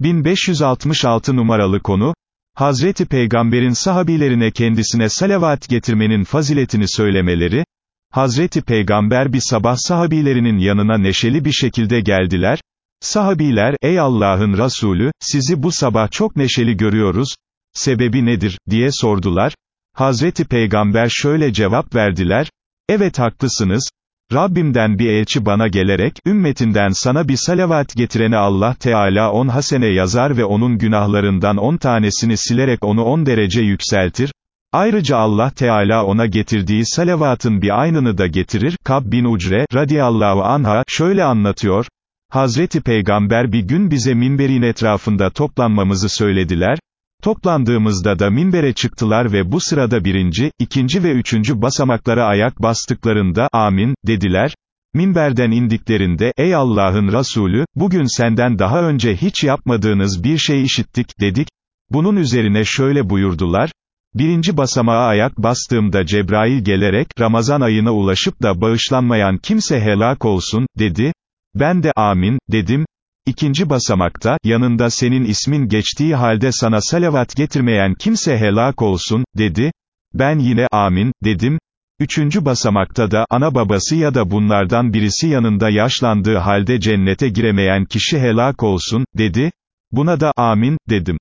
1566 numaralı konu, Hazreti Peygamber'in sahabilerine kendisine salavat getirmenin faziletini söylemeleri, Hazreti Peygamber bir sabah sahabilerinin yanına neşeli bir şekilde geldiler, sahabiler, ey Allah'ın Resulü, sizi bu sabah çok neşeli görüyoruz, sebebi nedir, diye sordular, Hazreti Peygamber şöyle cevap verdiler, evet haklısınız, Rabbimden bir elçi bana gelerek, ümmetinden sana bir salavat getirene Allah Teala on hasene yazar ve onun günahlarından on tanesini silerek onu on derece yükseltir, Ayrıca Allah Teala ona getirdiği salavatın bir aynını da getirir, Kab bin Ucre, radiyallahu anha, şöyle anlatıyor, Hazreti Peygamber bir gün bize minberin etrafında toplanmamızı söylediler, toplandığımızda da minbere çıktılar ve bu sırada birinci, ikinci ve üçüncü basamaklara ayak bastıklarında, amin, dediler, minberden indiklerinde, ey Allah'ın Resulü, bugün senden daha önce hiç yapmadığınız bir şey işittik, dedik, bunun üzerine şöyle buyurdular, Birinci basamağa ayak bastığımda Cebrail gelerek, Ramazan ayına ulaşıp da bağışlanmayan kimse helak olsun, dedi. Ben de amin, dedim. İkinci basamakta, yanında senin ismin geçtiği halde sana salavat getirmeyen kimse helak olsun, dedi. Ben yine amin, dedim. Üçüncü basamakta da, ana babası ya da bunlardan birisi yanında yaşlandığı halde cennete giremeyen kişi helak olsun, dedi. Buna da amin, dedim.